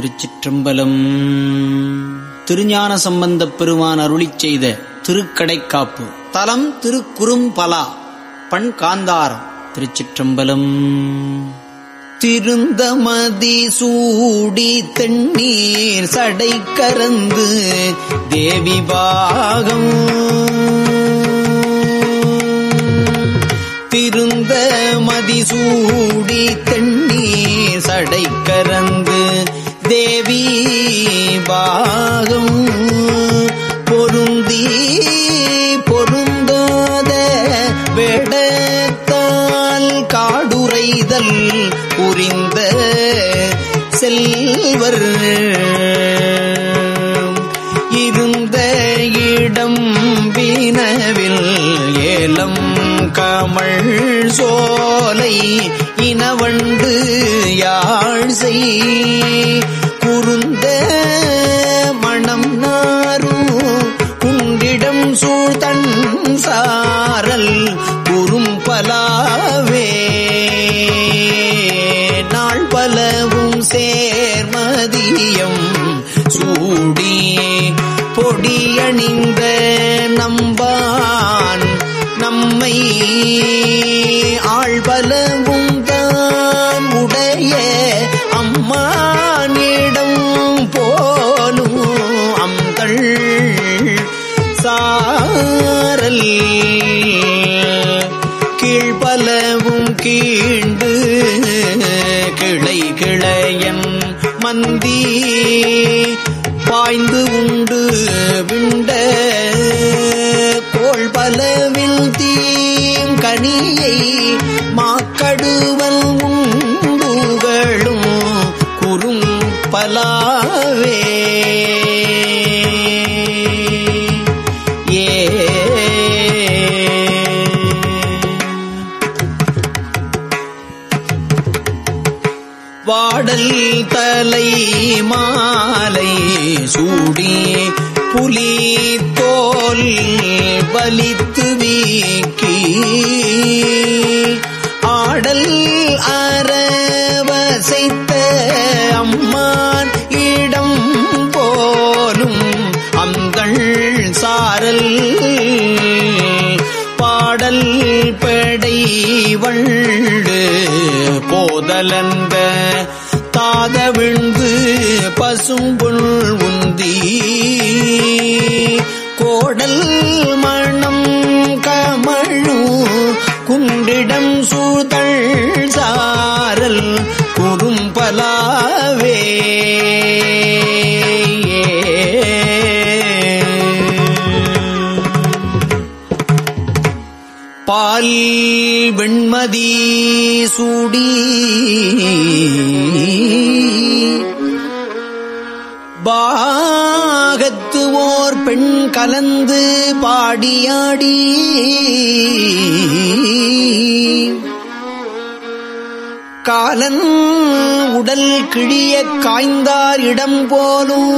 திருச்சிற்றம்பலம். திருஞான சம்பந்தப் பெருமான் அருளி செய்த திருக்கடைக்காப்பு. தலம் திருக்குறும்பலா பண் காந்தாரம் திருச்சிற்றம்பலம். திருந்தமதி சூடி தென்னீர் சடை கறந்து தேவி பாகம். திருந்த மதிசூடி தென்னீர் சடை கறந்து தேவி பாகம். பொருந்தி பொருந்தாத வேடத்தால் காடுரைதல் புரிந்த செல்வர். இருந்த இடம் வினவில் ஏலம் கமல் சோலை இனவண்டு யாழ் செய். சேர்மதியம் சூடி பொடியணிந்த நம்பான் நம்மை ஆழ்வலவும் தான் உடைய அம்மானிடம் போலும் அம்கள் சாரல் கீழ்பலவும் கீழ் மந்தி பாய்ந்து உண்டு விண்ட கோள் பலவில் தீம் கனியை மாக்கடுவல் உண்டுகளும் குறும் பலாவே. வாடல் தலை மாலை சூடி புலி தோல் பலித்து வீக்கி. ஆடல் அறவசைத்த அம்மான் இடம் போலும் அங்கள் சாரல். பாடல் படை வண்டு போதலந்த சும்புள் உந்தி. கோடல் மணம் கமழு குண்டிடம் சூழ்தள் சாரல் குறும்பலாவே. பால் வெண்மதி சூடி கலந்து பாடியாடி. காலன் உடல் கிழிய காய்ந்தார் இடம் போலும்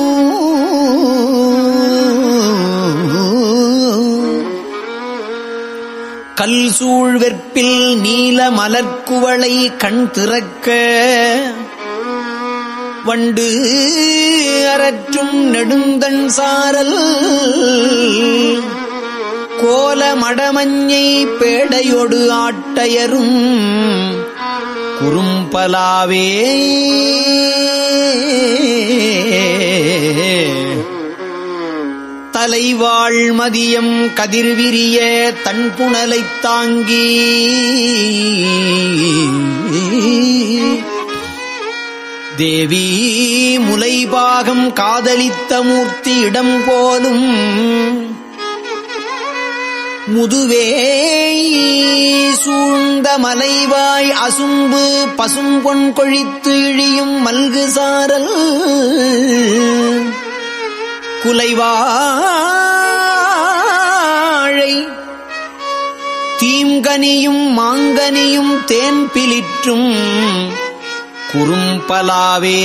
கல் சூழ் நீல மலர்குவளை கண் திறக்க. வண்டு அரற்றும் நெடுந்தன் சாரல். கோல மடமஞ்சை பேடையொடு ஆட்டையரும். குறும்பலாவே. தலைவாழ் மதியம் கதிர்விரிய தன்புணலைத் தாங்கி. தேவி முலைபாகம் காதலித்த மூர்த்தி இடம் போலும் முதுவே சூழ்ந்த மலைவாய் அசும்பு பசும்பொன் கொழித்து இழியும் மல்கு சாரல் குலைவாழை. தீம்கனியும் மாங்கனியும் தேன் பிலிற்றும் குறும்பலாவே.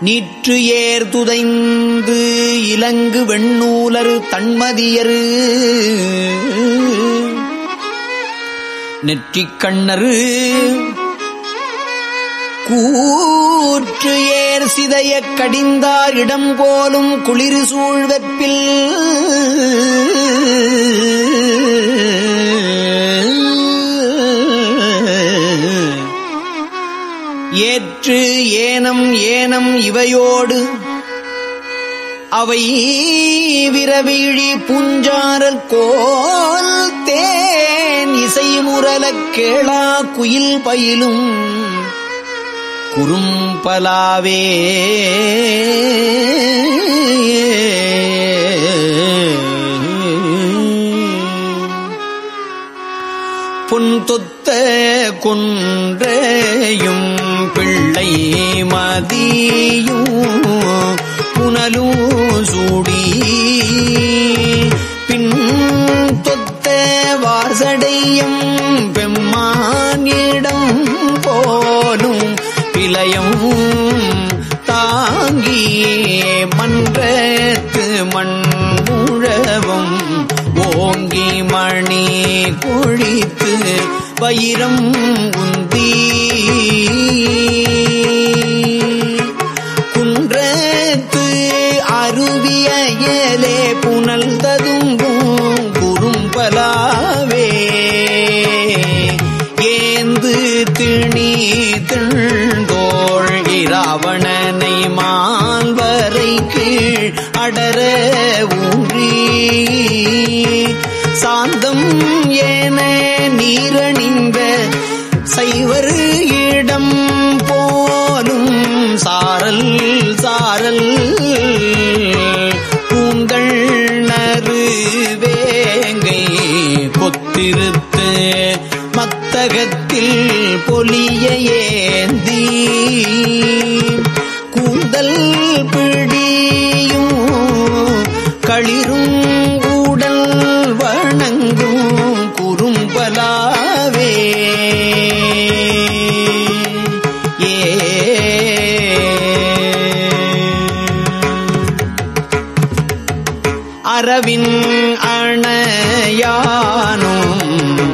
நீற்று ஏர் துதைந்து இலங்கு வெண்ணூலரு தன்மதியரு நெற்றிக் கண்ணரு கூற்று ஏர் சிதைய கடிந்தார் இடம் போலும் குளிர் சூழ்வெப்பில். இவையோடு அவை விரவிழி புஞ்சாரல் கோல் தேன் இசை முரலக் கேளா குயில் பயிலும் குறும்பலாவே. பொன் தொத்த கொன்றையும் மதியும் புனலும் சூடி. பின் தொத்த வாசடையும் பெம்மானிடம் போலும் பிலையும் தாங்கியே மன்றத்து மண் முழவும் ஓங்கி மணி குழித்து வைரம் உந்தீ. குறும்பலாவே ஏந்து திணி திழ்ந்தோள் இராவணனை மால்வரை கீழ் அடர ஊன்றி. சாந்தம் ஏன நீரணிந்த சைவர் அரவின் அணையானும்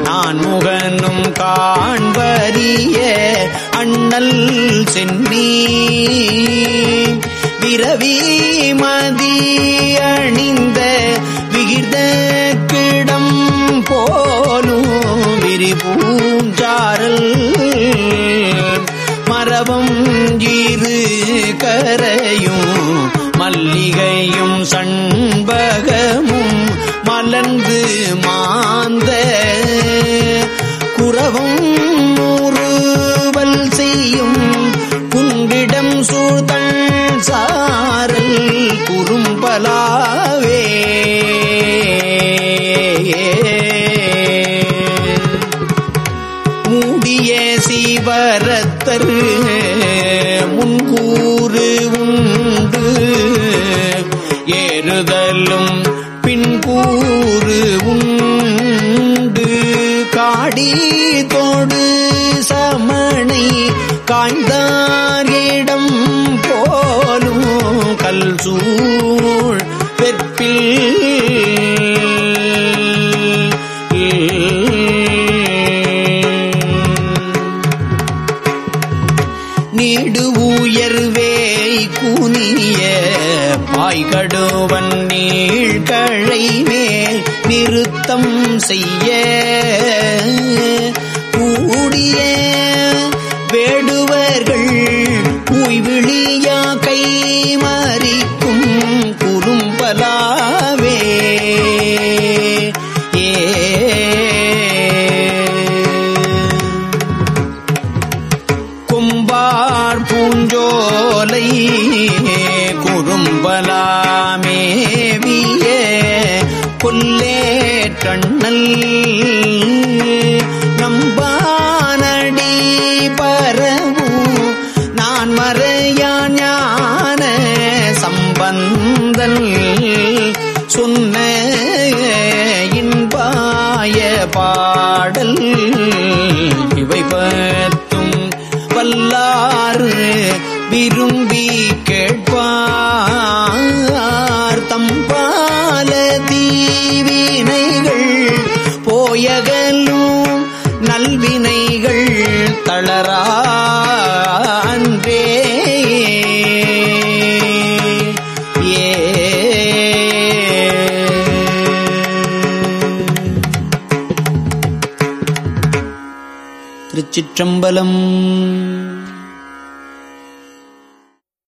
நான் முகனும் காண்பறிய அண்ணல் சென்னி. விரவி மதி அணிந்த விகித கிடம் போலும் விரிபூஞ்சாரல். மரபம் குண்டிடம் சாரல் குறும்பலாவே. மூடிய சீவரத்தர் முன்கூறு உண்டு. ஏறுதலும் பின்கூறு உண்டு. காடி தோடு சமணை காய்ந்தான் கல் சூழ் வெற்பில் நீடு உயர்வேய் கூனிய பாய்கடுவன் நீழ்களை மேல் நிறுத்தம் செய்ய கூடிய வேடுவர்கள் குறும்பலாமேவிய கொல்லேற்றண்ணல் நம்பானடி பரவும் நான் மறையான் ஞான சம்பந்தல். சொன்ன இன்பாய பாடல். இவை பத்தும் வல்லாறு விரும்பி மலரா அன்றே. திருச்சிற்றம்பலம்